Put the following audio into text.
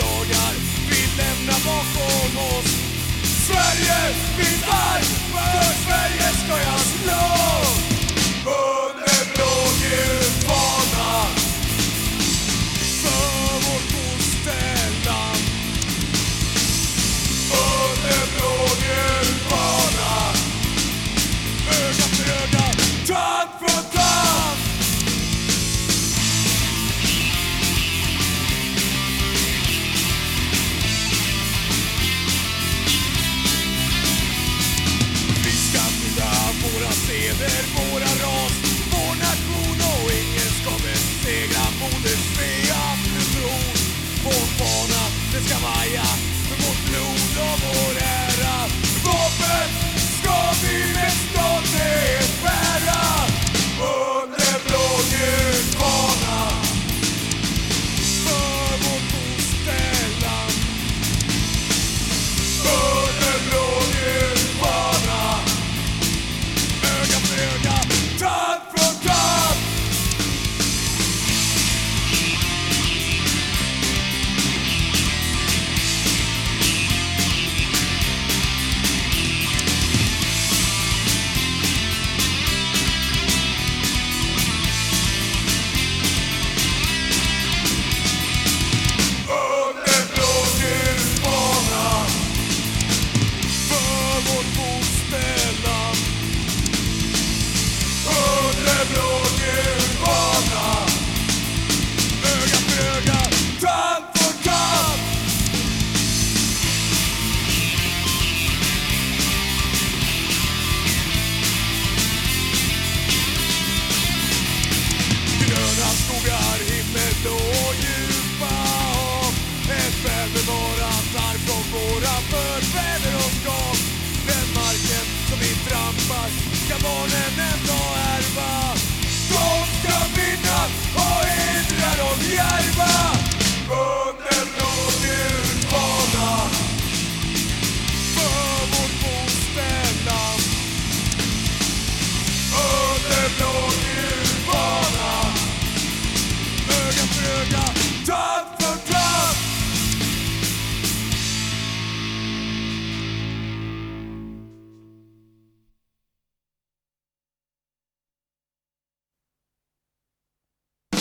dagar. Vi lämnar bakom oss Sverige, mitt under våra ramar över vårat arv från våra förfäder och skap. Den marken som vi trampar ska barnen en dag